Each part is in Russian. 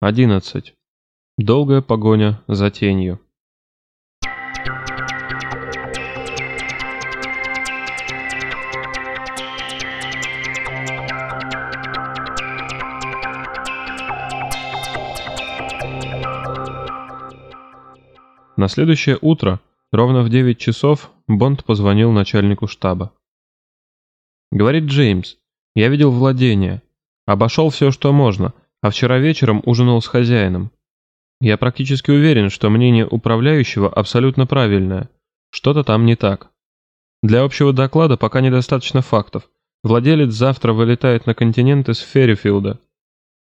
11. Долгая погоня за тенью. На следующее утро, ровно в 9 часов, Бонд позвонил начальнику штаба. Говорит Джеймс, я видел владение, обошел все, что можно – а вчера вечером ужинал с хозяином. Я практически уверен, что мнение управляющего абсолютно правильное. Что-то там не так. Для общего доклада пока недостаточно фактов. Владелец завтра вылетает на континент из Феррифилда.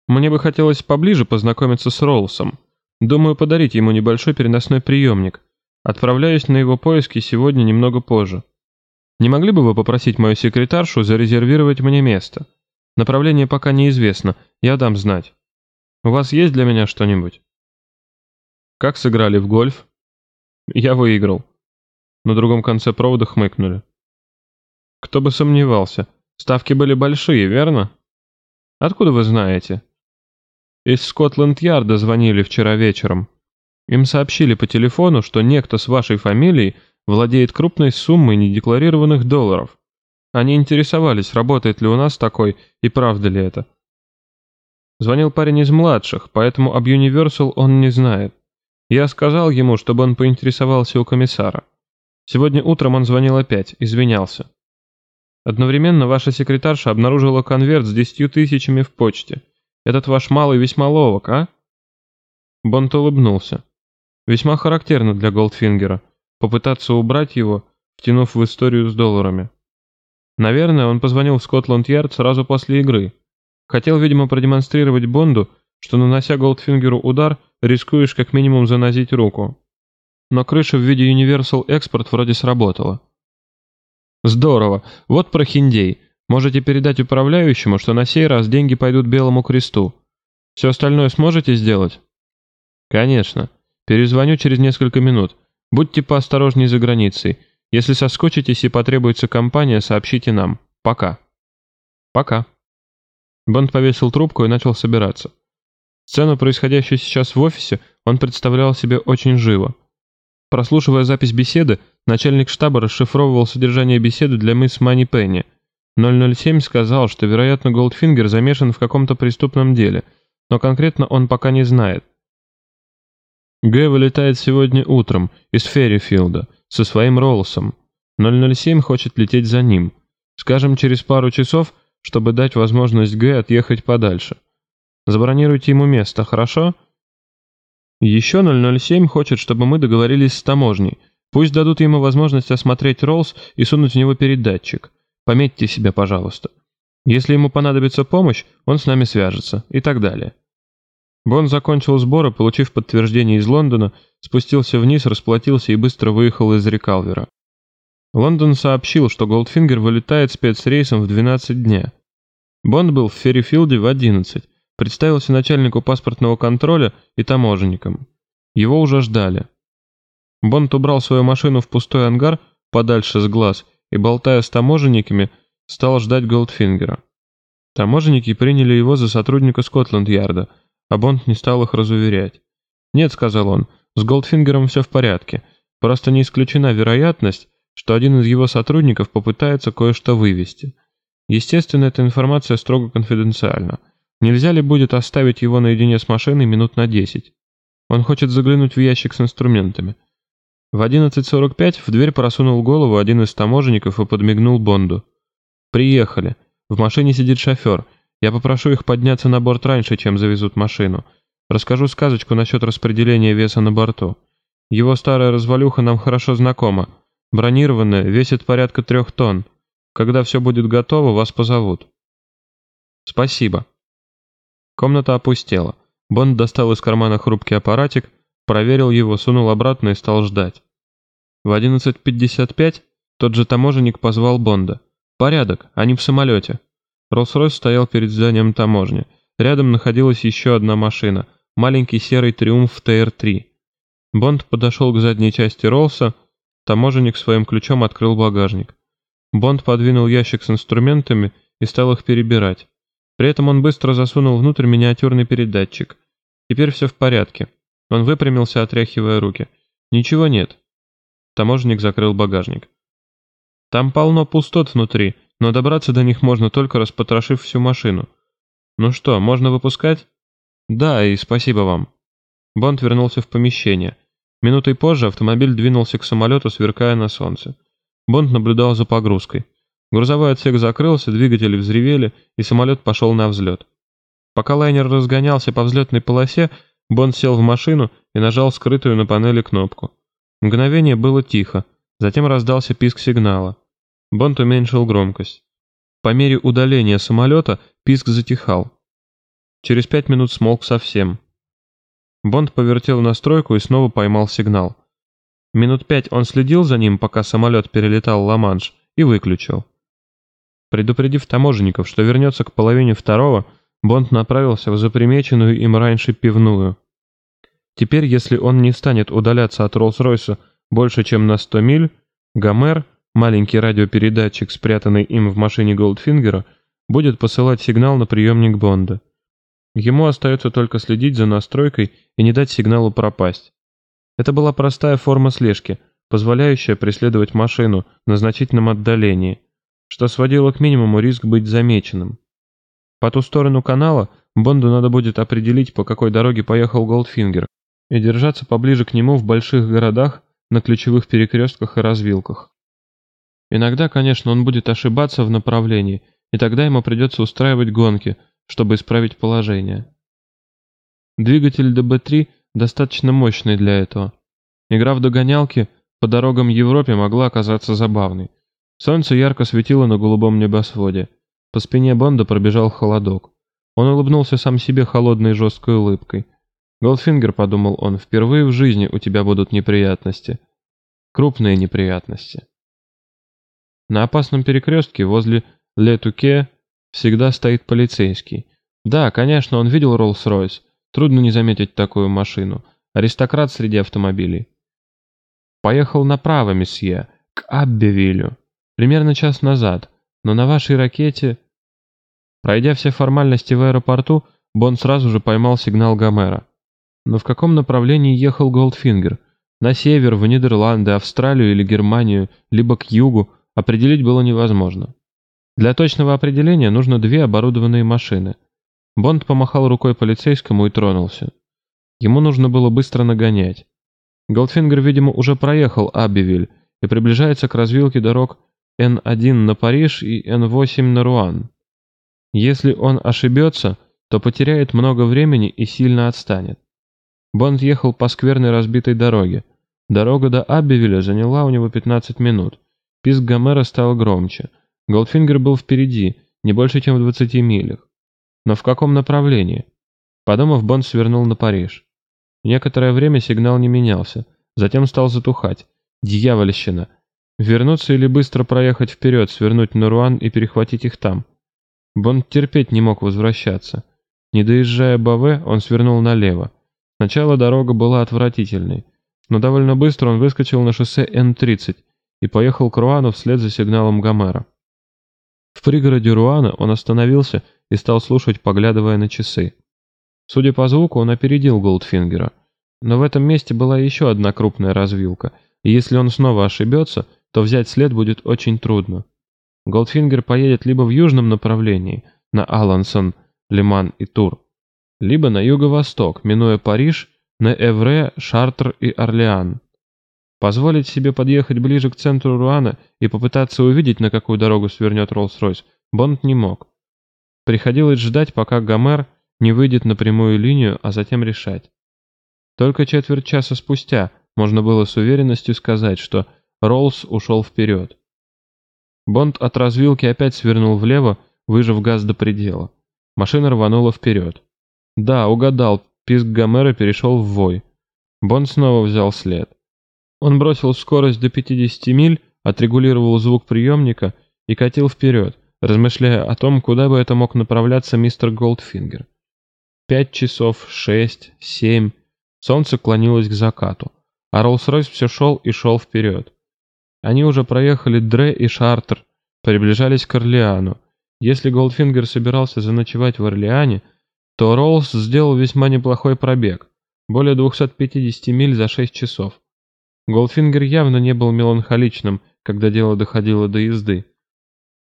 Мне бы хотелось поближе познакомиться с Роллсом. Думаю, подарить ему небольшой переносной приемник. Отправляюсь на его поиски сегодня немного позже. Не могли бы вы попросить мою секретаршу зарезервировать мне место? Направление пока неизвестно, я дам знать. У вас есть для меня что-нибудь? Как сыграли в гольф? Я выиграл. На другом конце провода хмыкнули. Кто бы сомневался. Ставки были большие, верно? Откуда вы знаете? Из Скотланд-Ярда звонили вчера вечером. Им сообщили по телефону, что некто с вашей фамилией владеет крупной суммой недекларированных долларов. Они интересовались, работает ли у нас такой и правда ли это. Звонил парень из младших, поэтому об Universal он не знает. Я сказал ему, чтобы он поинтересовался у комиссара. Сегодня утром он звонил опять, извинялся. Одновременно ваша секретарша обнаружила конверт с десятью тысячами в почте. Этот ваш малый весьма ловок, а? Бонд улыбнулся. Весьма характерно для Голдфингера попытаться убрать его, втянув в историю с долларами. Наверное, он позвонил в Скотланд-Ярд сразу после игры. Хотел, видимо, продемонстрировать Бонду, что, нанося Голдфингеру удар, рискуешь как минимум занозить руку. Но крыша в виде Universal Export вроде сработала. Здорово. Вот прохиндей. Можете передать управляющему, что на сей раз деньги пойдут Белому Кресту. Все остальное сможете сделать? Конечно. Перезвоню через несколько минут. Будьте поосторожнее за границей. Если соскочитесь и потребуется компания, сообщите нам. Пока. Пока. Бонд повесил трубку и начал собираться. Сцену, происходящую сейчас в офисе, он представлял себе очень живо. Прослушивая запись беседы, начальник штаба расшифровывал содержание беседы для мисс Мани Пенни. 007 сказал, что, вероятно, Голдфингер замешан в каком-то преступном деле, но конкретно он пока не знает. Г вылетает сегодня утром из Феррифилда со своим Роллсом. 007 хочет лететь за ним. Скажем, через пару часов, чтобы дать возможность Г отъехать подальше. Забронируйте ему место, хорошо? Еще 007 хочет, чтобы мы договорились с таможней. Пусть дадут ему возможность осмотреть Роллс и сунуть в него передатчик. Пометьте себе, пожалуйста. Если ему понадобится помощь, он с нами свяжется и так далее. Бонд закончил сборы, получив подтверждение из Лондона, спустился вниз, расплатился и быстро выехал из Рекалвера. Лондон сообщил, что Голдфингер вылетает спецрейсом в 12 дня. Бонд был в Феррифилде в 11, представился начальнику паспортного контроля и таможенникам. Его уже ждали. Бонд убрал свою машину в пустой ангар, подальше с глаз, и, болтая с таможенниками, стал ждать Голдфингера. Таможенники приняли его за сотрудника Скотланд-Ярда – а Бонд не стал их разуверять. «Нет», — сказал он, — «с Голдфингером все в порядке. Просто не исключена вероятность, что один из его сотрудников попытается кое-что вывести. Естественно, эта информация строго конфиденциальна. Нельзя ли будет оставить его наедине с машиной минут на 10? Он хочет заглянуть в ящик с инструментами». В 11.45 в дверь просунул голову один из таможенников и подмигнул Бонду. «Приехали. В машине сидит шофер. Я попрошу их подняться на борт раньше, чем завезут машину. Расскажу сказочку насчет распределения веса на борту. Его старая развалюха нам хорошо знакома. Бронированная, весит порядка трех тонн. Когда все будет готово, вас позовут. Спасибо. Комната опустела. Бонд достал из кармана хрупкий аппаратик, проверил его, сунул обратно и стал ждать. В 11.55 тот же таможенник позвал Бонда. «Порядок, они в самолете». Роллс-Ройс стоял перед зданием таможни. Рядом находилась еще одна машина, маленький серый Триумф ТР-3. Бонд подошел к задней части Роллса, таможенник своим ключом открыл багажник. Бонд подвинул ящик с инструментами и стал их перебирать. При этом он быстро засунул внутрь миниатюрный передатчик. Теперь все в порядке. Он выпрямился, отряхивая руки. Ничего нет. Таможенник закрыл багажник. Там полно пустот внутри, но добраться до них можно только распотрошив всю машину. Ну что, можно выпускать? Да, и спасибо вам. Бонд вернулся в помещение. Минутой позже автомобиль двинулся к самолету, сверкая на солнце. Бонд наблюдал за погрузкой. Грузовой отсек закрылся, двигатели взревели, и самолет пошел на взлет. Пока лайнер разгонялся по взлетной полосе, Бонд сел в машину и нажал скрытую на панели кнопку. Мгновение было тихо, затем раздался писк сигнала. Бонд уменьшил громкость. По мере удаления самолета писк затихал. Через пять минут смолк совсем. Бонд повертел настройку и снова поймал сигнал. Минут пять он следил за ним, пока самолет перелетал Ла-Манш, и выключил. Предупредив таможенников, что вернется к половине второго, Бонд направился в запримеченную им раньше пивную. Теперь, если он не станет удаляться от Роллс-Ройса больше, чем на 100 миль, Гомер, маленький радиопередатчик, спрятанный им в машине Голдфингера, будет посылать сигнал на приемник Бонда. Ему остается только следить за настройкой и не дать сигналу пропасть. Это была простая форма слежки, позволяющая преследовать машину на значительном отдалении, что сводило к минимуму риск быть замеченным. По ту сторону канала Бонду надо будет определить, по какой дороге поехал Голдфингер, и держаться поближе к нему в больших городах, на ключевых перекрестках и развилках. Иногда, конечно, он будет ошибаться в направлении, и тогда ему придется устраивать гонки, чтобы исправить положение. Двигатель ДБ-3 достаточно мощный для этого. Игра в догонялки по дорогам Европы могла оказаться забавной. Солнце ярко светило на голубом небосводе. По спине Бонда пробежал холодок. Он улыбнулся сам себе холодной жесткой улыбкой. «Голдфингер», — подумал он, — «впервые в жизни у тебя будут неприятности. Крупные неприятности». На опасном перекрестке возле Летуке всегда стоит полицейский. Да, конечно, он видел Роллс-Ройс. Трудно не заметить такую машину. Аристократ среди автомобилей. Поехал направо, месье, к Аббевилю. Примерно час назад. Но на вашей ракете... Пройдя все формальности в аэропорту, Бон сразу же поймал сигнал Гомера. Но в каком направлении ехал Голдфингер? На север, в Нидерланды, Австрию или Германию, либо к югу, определить было невозможно. Для точного определения нужно две оборудованные машины. Бонд помахал рукой полицейскому и тронулся. Ему нужно было быстро нагонять. Голдфингер, видимо, уже проехал Аббивиль и приближается к развилке дорог Н1 на Париж и Н8 на Руан. Если он ошибется, то потеряет много времени и сильно отстанет. Бонд ехал по скверной разбитой дороге. Дорога до Аббивиля заняла у него 15 минут. Писк Гомера стал громче. Голдфингер был впереди, не больше, чем в 20 милях. Но в каком направлении? Подумав, Бонд свернул на Париж. Некоторое время сигнал не менялся, затем стал затухать. Дьявольщина! Вернуться или быстро проехать вперед, свернуть на Руан и перехватить их там? Бонд терпеть не мог возвращаться. Не доезжая Баве, он свернул налево. Сначала дорога была отвратительной, но довольно быстро он выскочил на шоссе Н-30 и поехал к Руану вслед за сигналом Гомера. В пригороде Руана он остановился и стал слушать, поглядывая на часы. Судя по звуку, он опередил Голдфингера. Но в этом месте была еще одна крупная развилка, и если он снова ошибется, то взять след будет очень трудно. Голдфингер поедет либо в южном направлении, на Алансон, Ле-Ман и Тур, либо на юго-восток, минуя Париж, на Эвре, Шартр и Орлеан. Позволить себе подъехать ближе к центру Руана и попытаться увидеть, на какую дорогу свернет Роллс-Ройс, Бонд не мог. Приходилось ждать, пока Гомер не выйдет на прямую линию, а затем решать. Только четверть часа спустя можно было с уверенностью сказать, что Роллс ушел вперед. Бонд от развилки опять свернул влево, выжав газ до предела. Машина рванула вперед. Да, угадал, писк Гомера перешел в вой. Бонд снова взял след. Он бросил скорость до 50 миль, отрегулировал звук приемника и катил вперед, размышляя о том, куда бы это мог направляться мистер Голдфингер. Пять часов, шесть, семь. Солнце клонилось к закату, а Роллс-Ройс все шел и шел вперед. Они уже проехали Дрё и Шартр, приближались к Орлеану. Если Голдфингер собирался заночевать в Орлеане, то Роллс сделал весьма неплохой пробег, более 250 миль за 6 часов. Голдфингер явно не был меланхоличным, когда дело доходило до езды.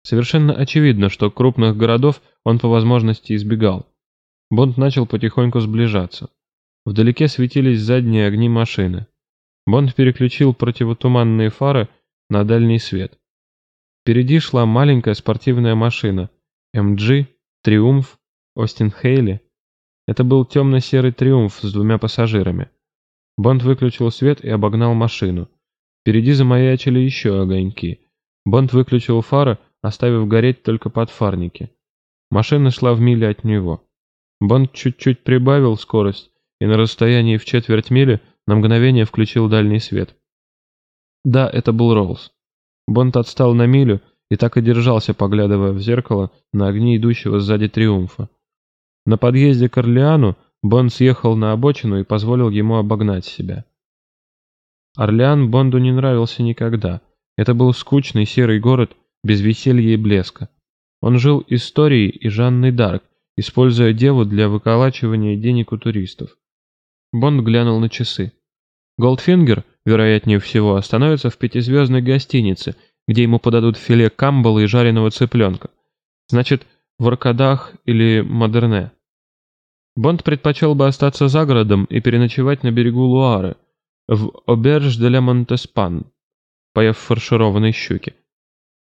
Совершенно очевидно, что крупных городов он по возможности избегал. Бонд начал потихоньку сближаться. Вдалеке светились задние огни машины. Бонд переключил противотуманные фары на дальний свет. Впереди шла маленькая спортивная машина. МГ, Триумф, Остин Хейли. Это был темно-серый Триумф с двумя пассажирами. Бонд выключил свет и обогнал машину. Впереди замаячили еще огоньки. Бонд выключил фары, оставив гореть только подфарники. Машина шла в миле от него. Бонд чуть-чуть прибавил скорость и на расстоянии в четверть мили на мгновение включил дальний свет. Да, это был Роллс. Бонд отстал на милю и так и держался, поглядывая в зеркало на огни идущего сзади Триумфа. На подъезде к Орлеану Бонд съехал на обочину и позволил ему обогнать себя. Орлеан Бонду не нравился никогда. Это был скучный серый город без веселья и блеска. Он жил историей и Жанной Дарк, используя деву для выколачивания денег у туристов. Бонд глянул на часы. Голдфингер, вероятнее всего, остановится в пятизвездной гостинице, где ему подадут филе камбалы и жареного цыпленка. Значит, в Аркадах или Модерне. Бонд предпочел бы остаться за городом и переночевать на берегу Луары, в Оберж де ля Монтеспан, поев фаршированной щуки.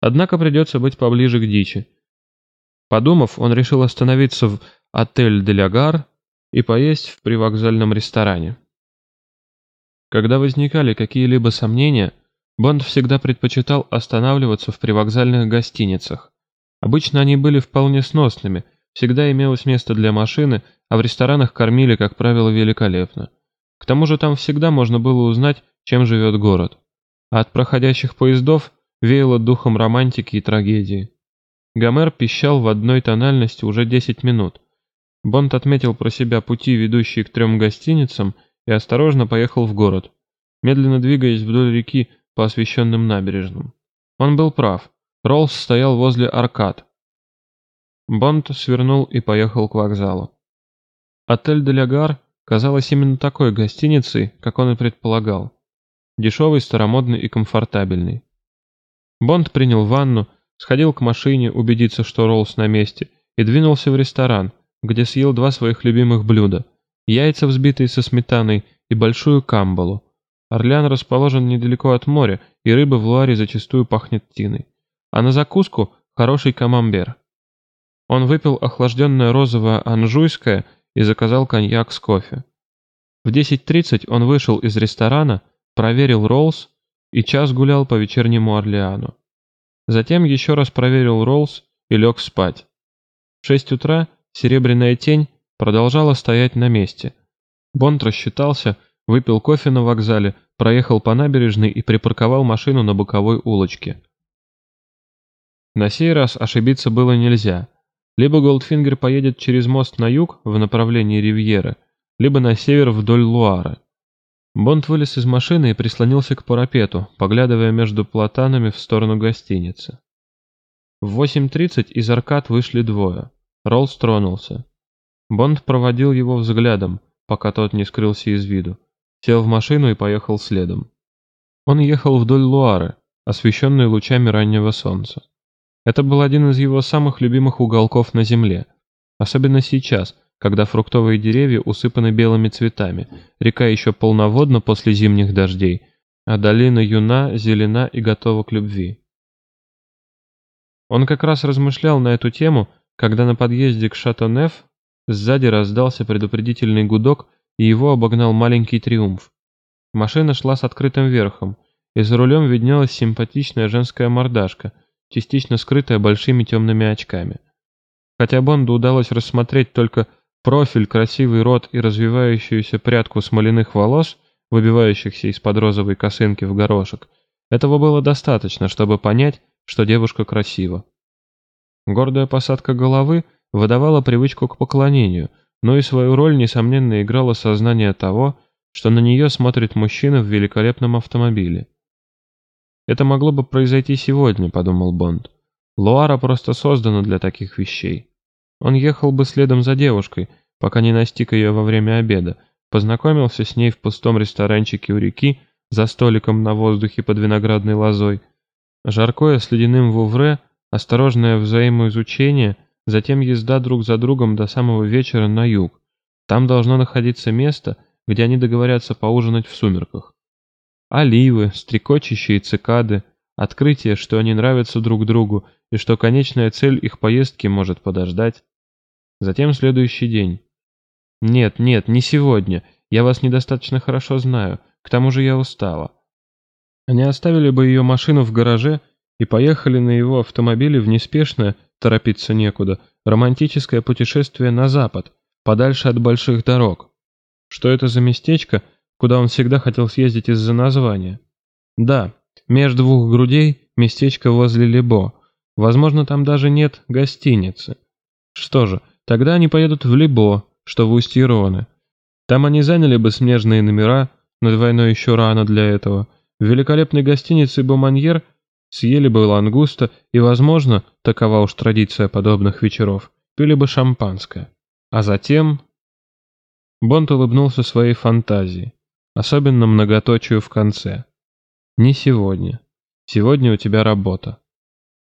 Однако придется быть поближе к дичи. Подумав, он решил остановиться в отель де ля Гар и поесть в привокзальном ресторане. Когда возникали какие-либо сомнения, Бонд всегда предпочитал останавливаться в привокзальных гостиницах. Обычно они были вполне сносными, всегда имелось место для машины, а в ресторанах кормили, как правило, великолепно. К тому же там всегда можно было узнать, чем живет город. А от проходящих поездов веяло духом романтики и трагедии. Гомер пищал в одной тональности уже 10 минут, Бонд отметил про себя пути, ведущие к трем гостиницам, и осторожно поехал в город, медленно двигаясь вдоль реки по освещенным набережным. Он был прав. Роллс стоял возле аркад. Бонд свернул и поехал к вокзалу. Отель «Делягар» казалось именно такой гостиницей, как он и предполагал. Дешевый, старомодный и комфортабельный. Бонд принял ванну, сходил к машине убедиться, что Роллс на месте, и двинулся в ресторан – где съел два своих любимых блюда – яйца, взбитые со сметаной, и большую камбалу. Орлеан расположен недалеко от моря, и рыба в луаре зачастую пахнет тиной. А на закуску – хороший камамбер. Он выпил охлажденное розовое анжуйское и заказал коньяк с кофе. В 10.30 он вышел из ресторана, проверил Роллс и час гулял по вечернему Орлеану. Затем еще раз проверил Роллс и лег спать. В 6 утра Серебряная тень продолжала стоять на месте. Бонд рассчитался, выпил кофе на вокзале, проехал по набережной и припарковал машину на боковой улочке. На сей раз ошибиться было нельзя. Либо Голдфингер поедет через мост на юг в направлении Ривьеры, либо на север вдоль Луары. Бонд вылез из машины и прислонился к парапету, поглядывая между платанами в сторону гостиницы. В 8.30 из аркад вышли двое. Роллс тронулся. Бонд проводил его взглядом, пока тот не скрылся из виду, сел в машину и поехал следом. Он ехал вдоль Луары, освещенной лучами раннего солнца. Это был один из его самых любимых уголков на земле, особенно сейчас, когда фруктовые деревья усыпаны белыми цветами, река еще полноводна после зимних дождей, а долина юна, зелена и готова к любви. Он как раз размышлял на эту тему, когда на подъезде к Шатонеф сзади раздался предупредительный гудок, и его обогнал маленький триумф. Машина шла с открытым верхом, и за рулем виднелась симпатичная женская мордашка, частично скрытая большими темными очками. Хотя Бонду удалось рассмотреть только профиль, красивый рот и развивающуюся прядку смоляных волос, выбивающихся из-под розовой косынки в горошек, этого было достаточно, чтобы понять, что девушка красива. Гордая посадка головы выдавала привычку к поклонению, но и свою роль, несомненно, играло сознание того, что на нее смотрит мужчина в великолепном автомобиле. «Это могло бы произойти сегодня», — подумал Бонд. «Луара просто создана для таких вещей». Он ехал бы следом за девушкой, пока не настиг ее во время обеда, познакомился с ней в пустом ресторанчике у реки, за столиком на воздухе под виноградной лозой. Жаркое с ледяным вувре, осторожное взаимоизучение, затем езда друг за другом до самого вечера на юг. Там должно находиться место, где они договорятся поужинать в сумерках. Оливы, стрекочущие цикады, открытие, что они нравятся друг другу и что конечная цель их поездки может подождать. Затем следующий день. «Нет, нет, не сегодня. Я вас недостаточно хорошо знаю. К тому же я устала». Они оставили бы ее машину в гараже и поехали на его автомобиле в неспешное, торопиться некуда, романтическое путешествие на запад, подальше от больших дорог. Что это за местечко, куда он всегда хотел съездить из-за названия? Да, между двух грудей местечко возле Лебо. Возможно, там даже нет гостиницы. Что же, тогда они поедут в Лебо, что в устье Роны. Там они заняли бы смежные номера, но двойной еще рано для этого. В великолепной гостинице «Боманьер» съели бы лангуста и, возможно, такова уж традиция подобных вечеров, пили бы шампанское. А затем... Бонд улыбнулся своей фантазии, особенно многоточию в конце. Не сегодня. Сегодня у тебя работа.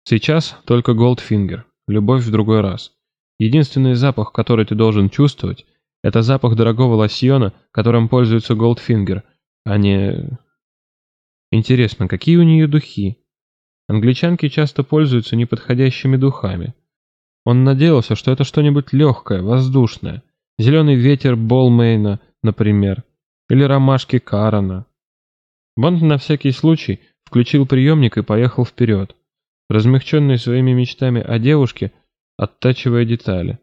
Сейчас только Голдфингер, любовь в другой раз. Единственный запах, который ты должен чувствовать, это запах дорогого лосьона, которым пользуется Голдфингер, а не... Интересно, какие у нее духи? Англичанки часто пользуются неподходящими духами. Он надеялся, что это что-нибудь легкое, воздушное. Зеленый ветер Бальмена, например. Или ромашки Карана. Бонд на всякий случай включил приемник и поехал вперед, размягченный своими мечтами о девушке, оттачивая детали.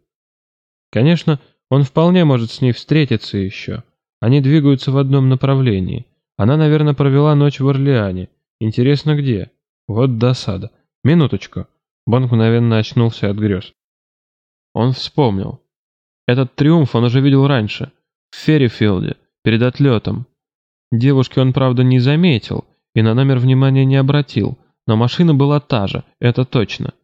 Конечно, он вполне может с ней встретиться еще. Они двигаются в одном направлении. Она, наверное, провела ночь в Орлеане. Интересно, где? Вот досада. Минуточку. Бонд мгновенно очнулся от грез. Он вспомнил. Этот триумф он уже видел раньше. В Феррифилде, перед отлетом. Девушки он, правда, не заметил и на номер внимания не обратил, но машина была та же, это точно.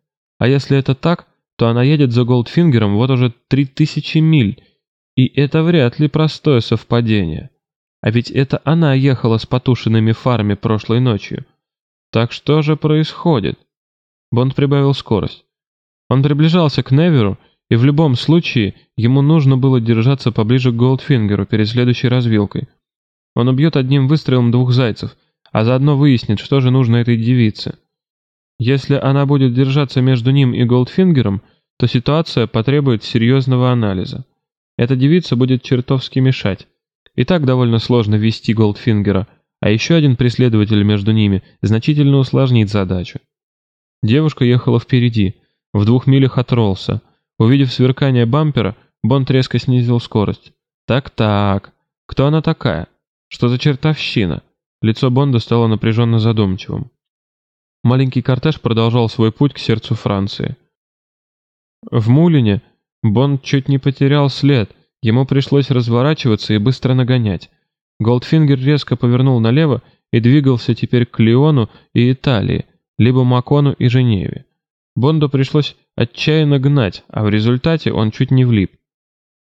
А если это так, то она едет за Голдфингером вот уже три тысячи миль, и это вряд ли простое совпадение. А ведь это она ехала с потушенными фарами прошлой ночью. Так что же происходит? Бонд прибавил скорость. Он приближался к Неверу, и в любом случае ему нужно было держаться поближе к Голдфингеру перед следующей развилкой. Он убьет одним выстрелом двух зайцев, а заодно выяснит, что же нужно этой девице. Если она будет держаться между ним и Голдфингером, то ситуация потребует серьезного анализа. Эта девица будет чертовски мешать. И так довольно сложно вести Голдфингера, а еще один преследователь между ними значительно усложнит задачу. Девушка ехала впереди, в двух милях от Ролса. Увидев сверкание бампера, Бонд резко снизил скорость. «Так-так, кто она такая? Что за чертовщина?» Лицо Бонда стало напряженно задумчивым. Маленький кортеж продолжал свой путь к сердцу Франции. В Мулине Бонд чуть не потерял след, ему пришлось разворачиваться и быстро нагонять. Голдфингер резко повернул налево и двигался теперь к Лиону и Италии, либо Макону и Женеве. Бонду пришлось отчаянно гнать, а в результате он чуть не влип.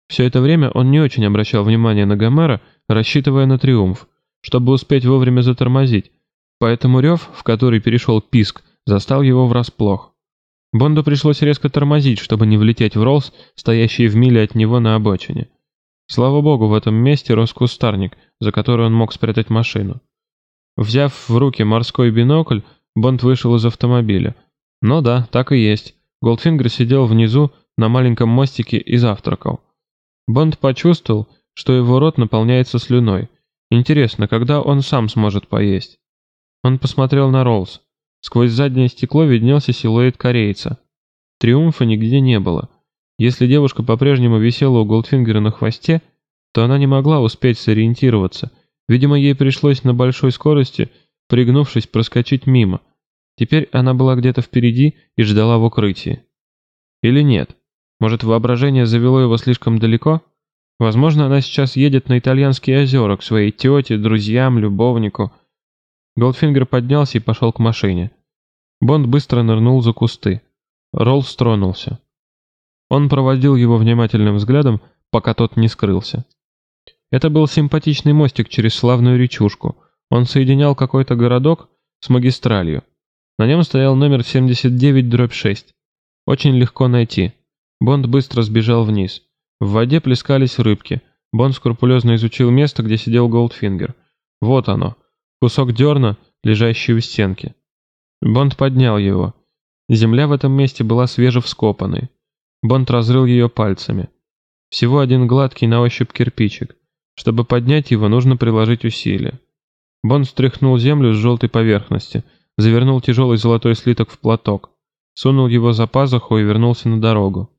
Все это время он не очень обращал внимание на Гомера, рассчитывая на триумф, чтобы успеть вовремя затормозить, поэтому рев, в который перешел писк, застал его врасплох. Бонду пришлось резко тормозить, чтобы не влететь в Роллс, стоящий в миле от него на обочине. Слава богу, в этом месте рос кустарник, за который он мог спрятать машину. Взяв в руки морской бинокль, Бонд вышел из автомобиля. Ну да, так и есть. Голдфингер сидел внизу на маленьком мостике и завтракал. Бонд почувствовал, что его рот наполняется слюной. Интересно, когда он сам сможет поесть? Он посмотрел на Роллс. Сквозь заднее стекло виднелся силуэт корейца. Триумфа нигде не было. Если девушка по-прежнему висела у Голдфингера на хвосте, то она не могла успеть сориентироваться. Видимо, ей пришлось на большой скорости, пригнувшись, проскочить мимо. Теперь она была где-то впереди и ждала в укрытии. Или нет? Может, воображение завело его слишком далеко? Возможно, она сейчас едет на итальянские озера к своей тете, друзьям, любовнику. Голдфингер поднялся и пошел к машине. Бонд быстро нырнул за кусты. Роллс тронулся. Он проводил его внимательным взглядом, пока тот не скрылся. Это был симпатичный мостик через славную речушку. Он соединял какой-то городок с магистралью. На нем стоял номер 79-6. Очень легко найти. Бонд быстро сбежал вниз. В воде плескались рыбки. Бонд скрупулезно изучил место, где сидел Голдфингер. Вот оно. Кусок дерна, лежащий у стенки. Бонд поднял его. Земля в этом месте была свежевскопанной. Бонд разрыл ее пальцами. Всего один гладкий на ощупь кирпичик. Чтобы поднять его, нужно приложить усилия. Бонд стряхнул землю с желтой поверхности, завернул тяжелый золотой слиток в платок, сунул его за пазуху и вернулся на дорогу.